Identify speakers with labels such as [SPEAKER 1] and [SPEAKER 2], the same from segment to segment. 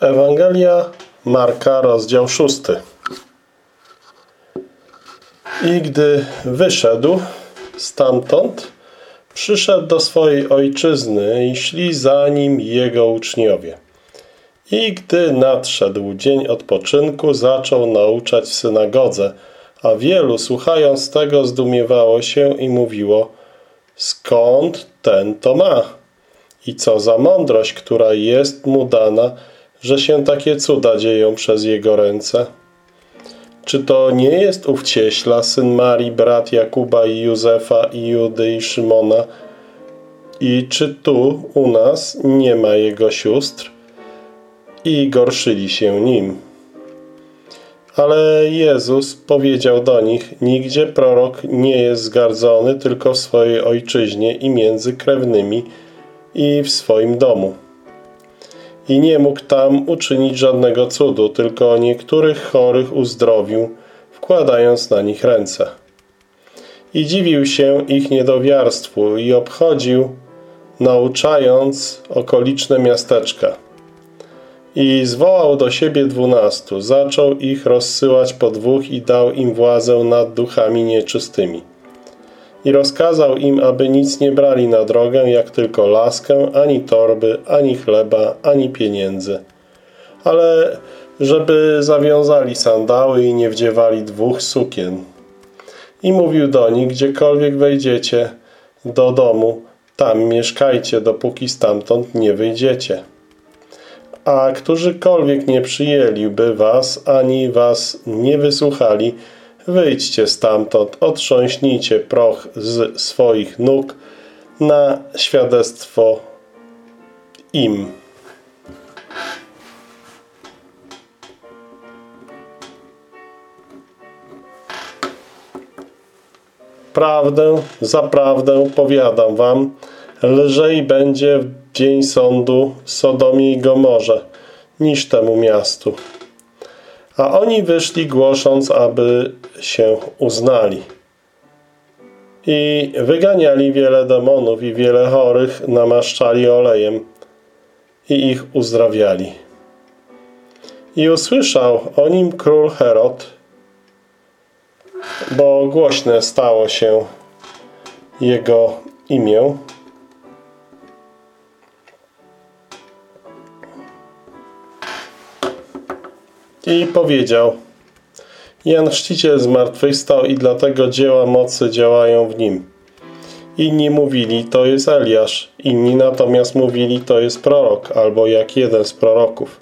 [SPEAKER 1] Ewangelia Marka, rozdział szósty. I gdy wyszedł stamtąd, przyszedł do swojej ojczyzny i szli za nim jego uczniowie. I gdy nadszedł dzień odpoczynku, zaczął nauczać w synagodze, a wielu słuchając tego zdumiewało się i mówiło, skąd ten to ma? I co za mądrość, która jest mu dana, że się takie cuda dzieją przez jego ręce? Czy to nie jest ów cieśla, syn Marii, brat Jakuba i Józefa i Judy i Szymona? I czy tu u nas nie ma jego sióstr? I gorszyli się nim. Ale Jezus powiedział do nich, nigdzie prorok nie jest zgardzony tylko w swojej ojczyźnie i między krewnymi i w swoim domu i nie mógł tam uczynić żadnego cudu, tylko niektórych chorych uzdrowił, wkładając na nich ręce. I dziwił się ich niedowiarstwu i obchodził, nauczając okoliczne miasteczka. I zwołał do siebie dwunastu, zaczął ich rozsyłać po dwóch i dał im władzę nad duchami nieczystymi i rozkazał im, aby nic nie brali na drogę, jak tylko laskę, ani torby, ani chleba, ani pieniędzy. Ale żeby zawiązali sandały i nie wdziewali dwóch sukien. I mówił do nich, gdziekolwiek wejdziecie do domu, tam mieszkajcie, dopóki stamtąd nie wyjdziecie. A którzykolwiek nie przyjęliby was, ani was nie wysłuchali, Wyjdźcie stamtąd, otrząśnijcie proch z swoich nóg na świadectwo im. Prawdę, zaprawdę powiadam wam, lżej będzie w dzień sądu Sodomie i Gomorze niż temu miastu. A oni wyszli głosząc, aby się uznali. I wyganiali wiele demonów i wiele chorych namaszczali olejem i ich uzdrawiali. I usłyszał o nim król Herod, bo głośne stało się jego imię, I powiedział, Jan Chrzciciel zmartwychwstał i dlatego dzieła mocy działają w nim. Inni mówili, to jest Eliasz, inni natomiast mówili, to jest prorok, albo jak jeden z proroków.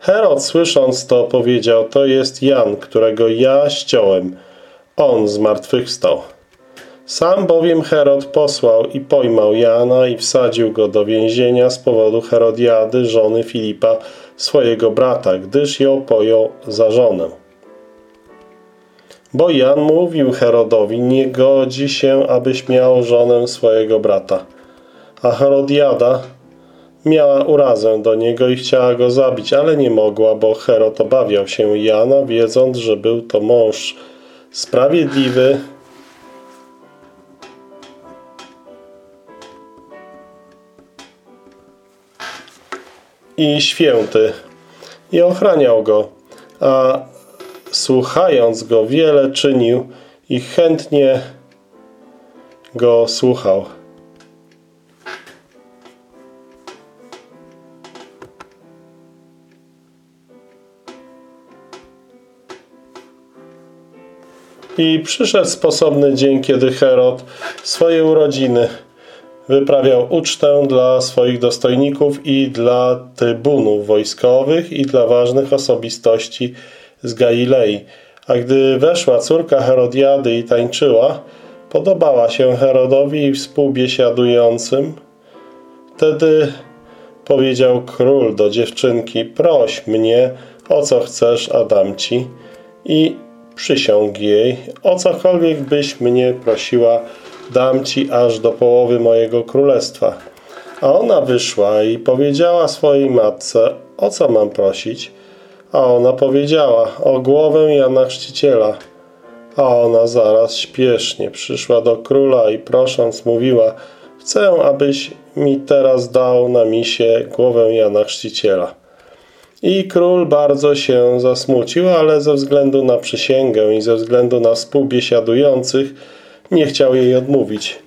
[SPEAKER 1] Herod słysząc to powiedział, to jest Jan, którego ja ściąłem. On zmartwychwstał. Sam bowiem Herod posłał i pojmał Jana i wsadził go do więzienia z powodu Herodiady, żony Filipa, swojego brata, gdyż ją pojął za żonę. Bo Jan mówił Herodowi, nie godzi się, abyś miał żonę swojego brata. A Herodiada miała urazę do niego i chciała go zabić, ale nie mogła, bo Herod obawiał się Jana, wiedząc, że był to mąż sprawiedliwy, i święty i ochraniał go, a słuchając go wiele czynił i chętnie go słuchał. I przyszedł sposobny dzień, kiedy Herod swoje urodziny wyprawiał ucztę dla swoich dostojników i dla trybunów wojskowych i dla ważnych osobistości z Galilei. A gdy weszła córka Herodiady i tańczyła, podobała się Herodowi i współbiesiadującym. Wtedy powiedział król do dziewczynki, proś mnie, o co chcesz, a dam ci. I przysiąg jej, o cokolwiek byś mnie prosiła, dam ci aż do połowy mojego królestwa. A ona wyszła i powiedziała swojej matce, o co mam prosić? A ona powiedziała, o głowę Jana Chrzciciela. A ona zaraz śpiesznie przyszła do króla i prosząc mówiła, chcę, abyś mi teraz dał na misie głowę Jana Chrzciciela. I król bardzo się zasmucił, ale ze względu na przysięgę i ze względu na współbiesiadujących nie chciał jej odmówić.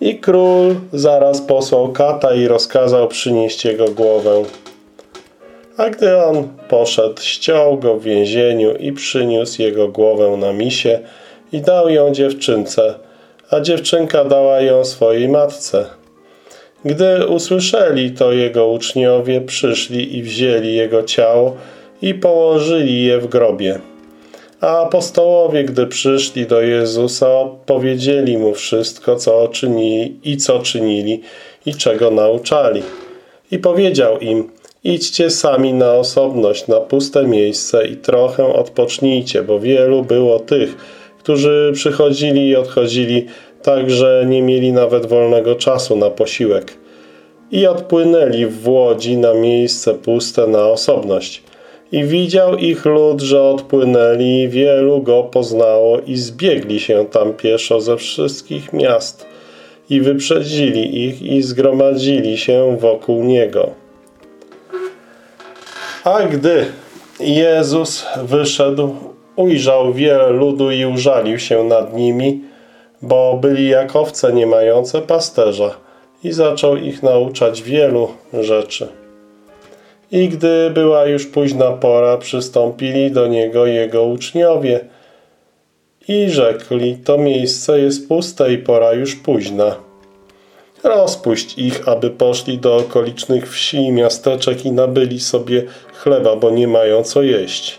[SPEAKER 1] I król zaraz posłał kata i rozkazał przynieść jego głowę. A gdy on poszedł, ściął go w więzieniu i przyniósł jego głowę na misie i dał ją dziewczynce, a dziewczynka dała ją swojej matce. Gdy usłyszeli to jego uczniowie, przyszli i wzięli jego ciało i położyli je w grobie. A apostołowie, gdy przyszli do Jezusa, powiedzieli mu wszystko, co czynili i co czynili i czego nauczali. I powiedział im, idźcie sami na osobność, na puste miejsce i trochę odpocznijcie, bo wielu było tych, którzy przychodzili i odchodzili, tak że nie mieli nawet wolnego czasu na posiłek. I odpłynęli w łodzi na miejsce puste na osobność. I widział ich lud, że odpłynęli, wielu go poznało i zbiegli się tam pieszo ze wszystkich miast i wyprzedzili ich i zgromadzili się wokół niego. A gdy Jezus wyszedł, ujrzał wiele ludu i użalił się nad nimi, bo byli jak owce nie mające pasterza i zaczął ich nauczać wielu rzeczy. I gdy była już późna pora, przystąpili do Niego Jego uczniowie i rzekli, to miejsce jest puste i pora już późna. Rozpuść ich, aby poszli do okolicznych wsi i miasteczek i nabyli sobie chleba, bo nie mają co jeść.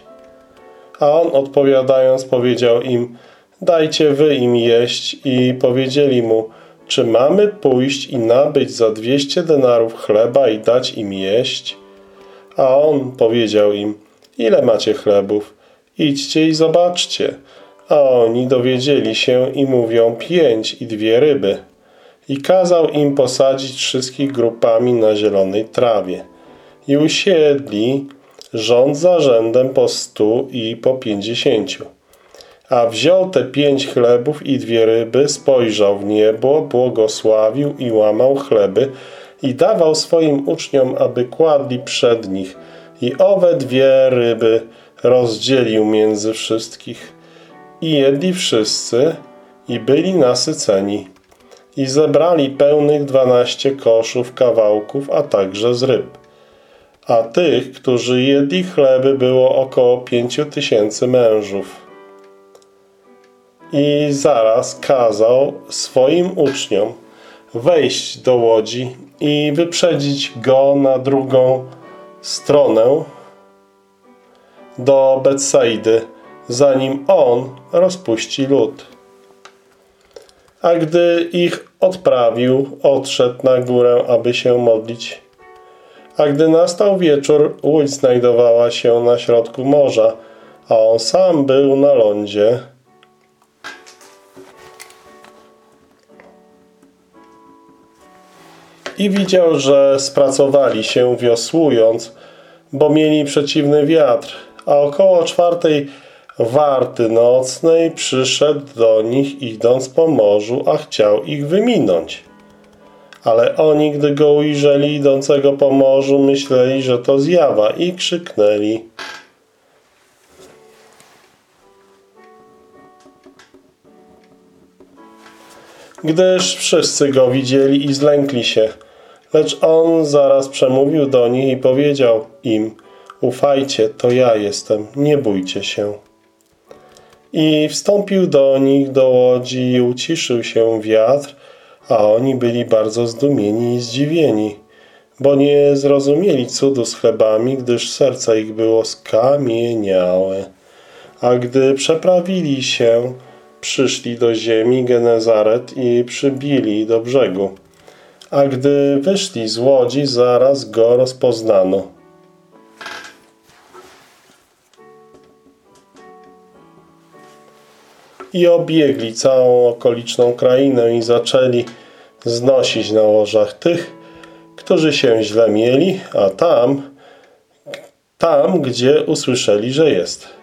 [SPEAKER 1] A on odpowiadając powiedział im, dajcie wy im jeść i powiedzieli mu, czy mamy pójść i nabyć za dwieście denarów chleba i dać im jeść? A on powiedział im, ile macie chlebów? Idźcie i zobaczcie. A oni dowiedzieli się i mówią pięć i dwie ryby. I kazał im posadzić wszystkich grupami na zielonej trawie. I usiedli rząd za rzędem po stu i po pięćdziesięciu. A wziął te pięć chlebów i dwie ryby, spojrzał w niebo, błogosławił i łamał chleby i dawał swoim uczniom, aby kładli przed nich. I owe dwie ryby rozdzielił między wszystkich. I jedli wszyscy i byli nasyceni. I zebrali pełnych dwanaście koszów kawałków, a także z ryb. A tych, którzy jedli chleby, było około pięciu tysięcy mężów. I zaraz kazał swoim uczniom wejść do łodzi i wyprzedzić go na drugą stronę do Betsaidy, zanim on rozpuści lud. A gdy ich odprawił, odszedł na górę, aby się modlić. A gdy nastał wieczór, łódź znajdowała się na środku morza, a on sam był na lądzie. I widział, że spracowali się wiosłując, bo mieli przeciwny wiatr, a około czwartej warty nocnej przyszedł do nich idąc po morzu, a chciał ich wyminąć. Ale oni, gdy go ujrzeli idącego po morzu, myśleli, że to zjawa i krzyknęli. Gdyż wszyscy go widzieli i zlękli się – Lecz on zaraz przemówił do nich i powiedział im, ufajcie, to ja jestem, nie bójcie się. I wstąpił do nich do łodzi i uciszył się wiatr, a oni byli bardzo zdumieni i zdziwieni, bo nie zrozumieli cudu z chlebami, gdyż serca ich było skamieniałe. A gdy przeprawili się, przyszli do ziemi Genezaret i przybili do brzegu a gdy wyszli z łodzi, zaraz go rozpoznano. I obiegli całą okoliczną krainę i zaczęli znosić na łożach tych, którzy się źle mieli, a tam, tam, gdzie usłyszeli, że jest.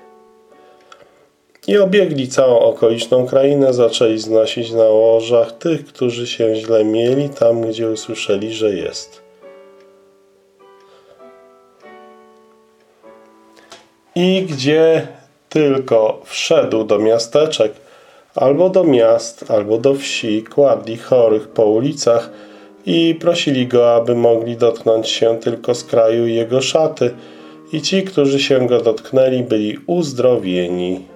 [SPEAKER 1] I obiegli całą okoliczną krainę, zaczęli znosić na łożach tych, którzy się źle mieli, tam gdzie usłyszeli, że jest. I gdzie tylko wszedł do miasteczek, albo do miast, albo do wsi, kładli chorych po ulicach i prosili go, aby mogli dotknąć się tylko z kraju jego szaty. I ci, którzy się go dotknęli, byli uzdrowieni.